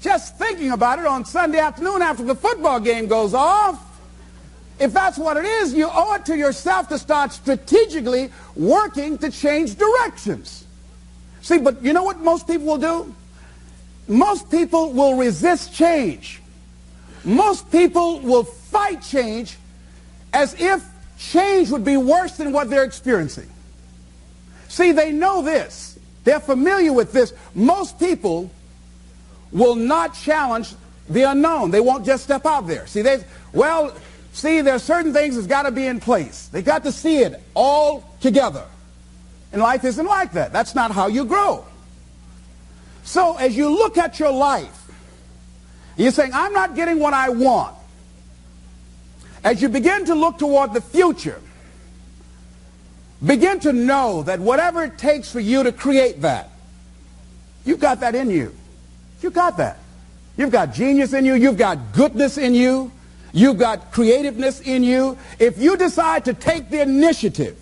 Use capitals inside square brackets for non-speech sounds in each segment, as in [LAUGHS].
just thinking about it on Sunday afternoon after the football game goes off. If that's what it is, you owe it to yourself to start strategically working to change directions. See, but you know what most people will do? Most people will resist change. Most people will fight change as if change would be worse than what they're experiencing. See, they know this. They're familiar with this. Most people will not challenge the unknown. They won't just step out there. See, they well, see, there's certain things that's got to be in place. They got to see it all together. And life isn't like that. That's not how you grow. So as you look at your life, you're saying, I'm not getting what I want. As you begin to look toward the future, begin to know that whatever it takes for you to create that, you've got that in you. You got that. You've got genius in you. You've got goodness in you. You've got creativeness in you. If you decide to take the initiative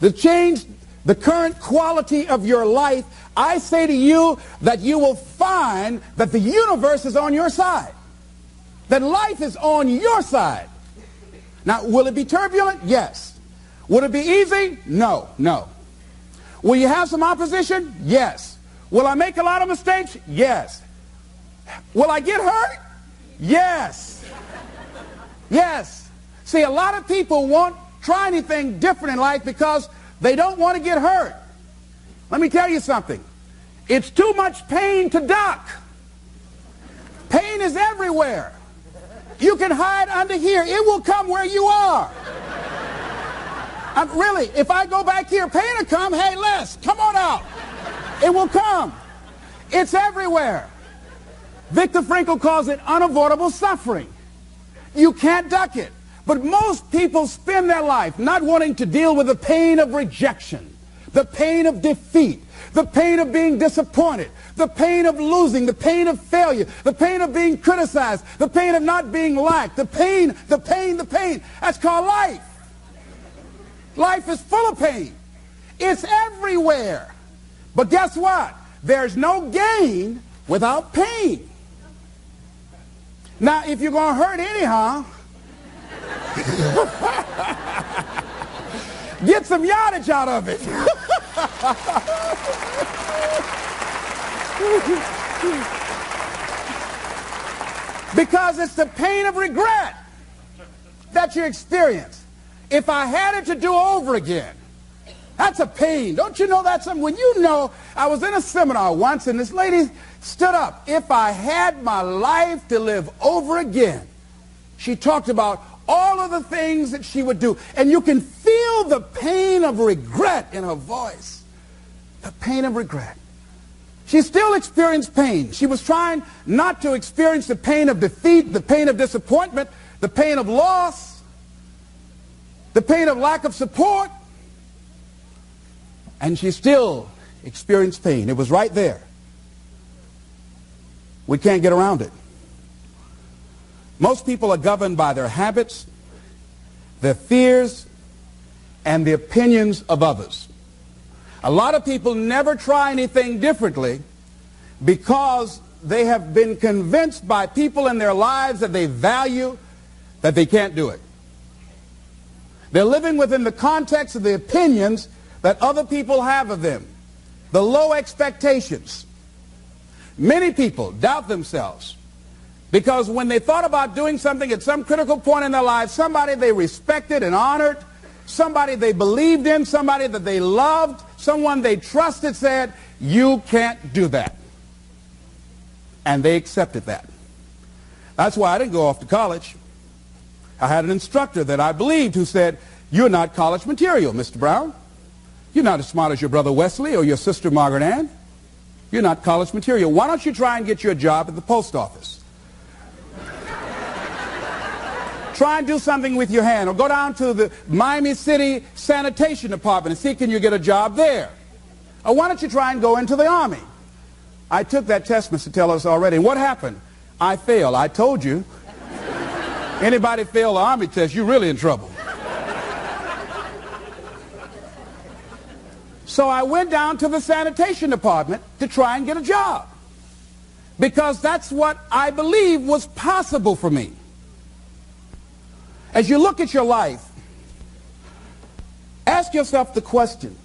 to change the current quality of your life, I say to you that you will find that the universe is on your side. That life is on your side. Now, will it be turbulent? Yes. Will it be easy? No, no. Will you have some opposition? Yes. Will I make a lot of mistakes? Yes. Will I get hurt? Yes. Yes. See, a lot of people won't try anything different in life because they don't want to get hurt. Let me tell you something. It's too much pain to duck. Pain is everywhere. You can hide under here. It will come where you are. I'm, really, if I go back here, pain will come. Hey, Les, come on out. It will come. It's everywhere. Viktor Frankl calls it unavoidable suffering. You can't duck it. But most people spend their life not wanting to deal with the pain of rejection, the pain of defeat, the pain of being disappointed, the pain of losing, the pain of failure, the pain of being criticized, the pain of not being liked, the pain, the pain, the pain. That's called life. Life is full of pain. It's everywhere. But guess what? There's no gain without pain. Now, if you're going to hurt anyhow, [LAUGHS] get some yardage out of it. [LAUGHS] because it's the pain of regret that you experience. If I had it to do over again, that's a pain. Don't you know that's something? When you know, I was in a seminar once and this lady stood up. If I had my life to live over again, she talked about all of the things that she would do. And you can feel the pain of regret in her voice. The pain of regret. She still experienced pain. She was trying not to experience the pain of defeat, the pain of disappointment, the pain of loss, the pain of lack of support. And she still experienced pain. It was right there. We can't get around it. Most people are governed by their habits, their fears, and the opinions of others. A lot of people never try anything differently because they have been convinced by people in their lives that they value that they can't do it. They're living within the context of the opinions that other people have of them, the low expectations. Many people doubt themselves because when they thought about doing something at some critical point in their lives, somebody they respected and honored, somebody they believed in, somebody that they loved, someone they trusted said, you can't do that. And they accepted that. That's why I didn't go off to college. I had an instructor that I believed who said, you're not college material, Mr. Brown. You're not as smart as your brother Wesley or your sister Margaret Ann. You're not college material. Why don't you try and get you a job at the post office? try and do something with your hand or go down to the Miami City Sanitation Department and see can you get a job there. Or why don't you try and go into the Army? I took that test, Mr. Tellers, already. what happened? I failed. I told you. Anybody fail the Army test, you're really in trouble. So I went down to the sanitation department to try and get a job. because that's what I believe was possible for me. As you look at your life, ask yourself the question,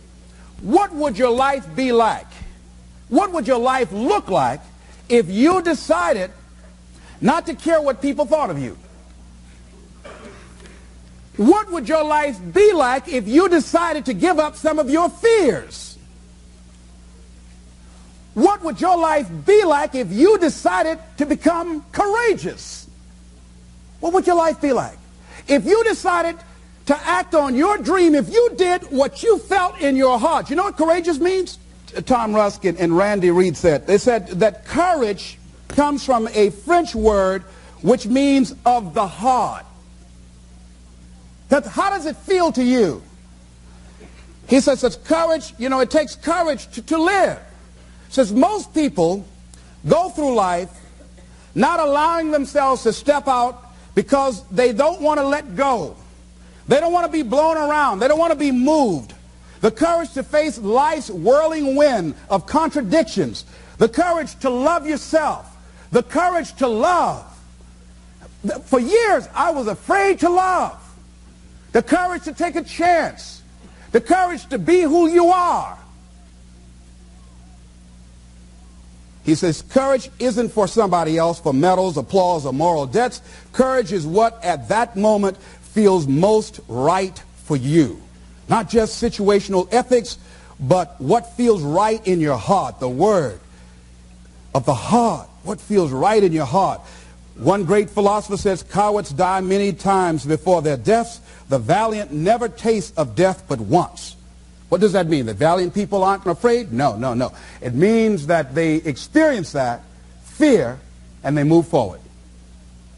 what would your life be like? What would your life look like if you decided not to care what people thought of you? What would your life be like if you decided to give up some of your fears? What would your life be like if you decided to become courageous? What would your life be like? If you decided to act on your dream, if you did what you felt in your heart, you know what courageous means? Tom Ruskin and Randy Reed said. They said that courage comes from a French word which means of the heart. That, how does it feel to you? He says it's courage, you know, it takes courage to, to live. Says most people go through life not allowing themselves to step out because they don't want to let go. They don't want to be blown around. They don't want to be moved. The courage to face life's whirling wind of contradictions. The courage to love yourself. The courage to love. For years, I was afraid to love. The courage to take a chance. The courage to be who you are. He says courage isn't for somebody else, for medals, applause, or moral debts. Courage is what at that moment feels most right for you. Not just situational ethics, but what feels right in your heart, the word of the heart, what feels right in your heart. One great philosopher says, cowards die many times before their deaths. The valiant never taste of death but once. What does that mean? That valiant people aren't afraid? No, no, no. It means that they experience that fear and they move forward.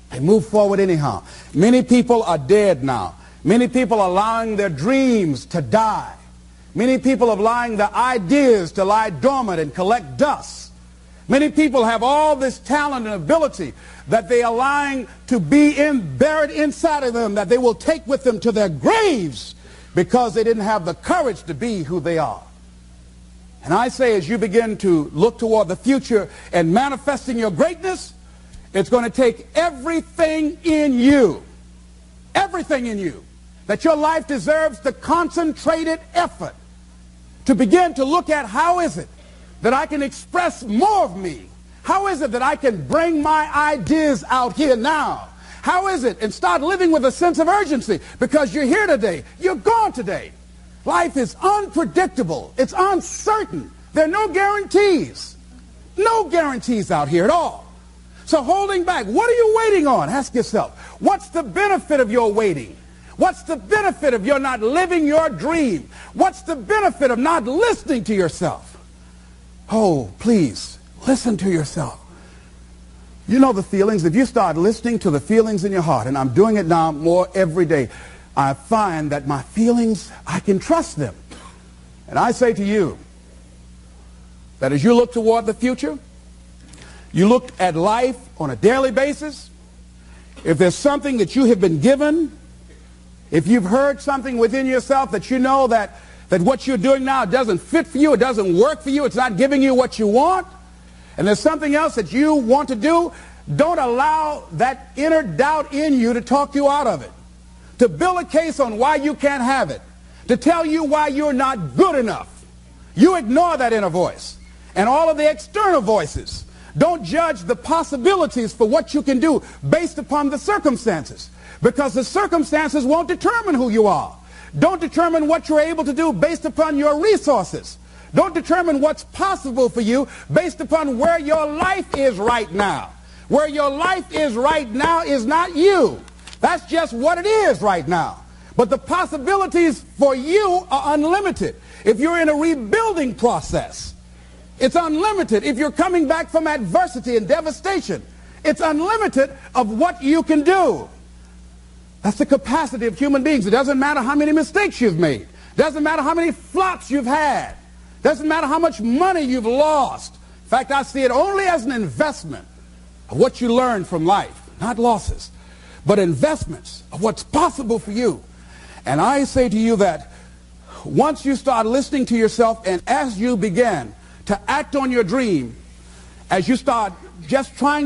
They move forward anyhow. Many people are dead now. Many people are allowing their dreams to die. Many people are allowing their ideas to lie dormant and collect dust. Many people have all this talent and ability that they are lying to be in, buried inside of them that they will take with them to their graves because they didn't have the courage to be who they are. And I say as you begin to look toward the future and manifesting your greatness, it's going to take everything in you, everything in you, that your life deserves the concentrated effort to begin to look at how is it that I can express more of me? How is it that I can bring my ideas out here now? How is it? And start living with a sense of urgency because you're here today. You're gone today. Life is unpredictable. It's uncertain. There are no guarantees. No guarantees out here at all. So holding back, what are you waiting on? Ask yourself, what's the benefit of your waiting? What's the benefit of your not living your dream? What's the benefit of not listening to yourself? Oh, please, listen to yourself. You know the feelings. If you start listening to the feelings in your heart, and I'm doing it now more every day, I find that my feelings, I can trust them. And I say to you that as you look toward the future, you look at life on a daily basis, if there's something that you have been given, if you've heard something within yourself that you know that, that what you're doing now doesn't fit for you, it doesn't work for you, it's not giving you what you want, and there's something else that you want to do, don't allow that inner doubt in you to talk you out of it. To build a case on why you can't have it. To tell you why you're not good enough. You ignore that inner voice and all of the external voices. Don't judge the possibilities for what you can do based upon the circumstances because the circumstances won't determine who you are. Don't determine what you're able to do based upon your resources. Don't determine what's possible for you based upon where your life is right now. Where your life is right now is not you. That's just what it is right now. But the possibilities for you are unlimited. If you're in a rebuilding process, it's unlimited. If you're coming back from adversity and devastation, it's unlimited of what you can do. That's the capacity of human beings. It doesn't matter how many mistakes you've made. It doesn't matter how many flops you've had. Doesn't matter how much money you've lost. In fact, I see it only as an investment of what you learn from life, not losses, but investments of what's possible for you. And I say to you that once you start listening to yourself and as you begin to act on your dream, as you start just trying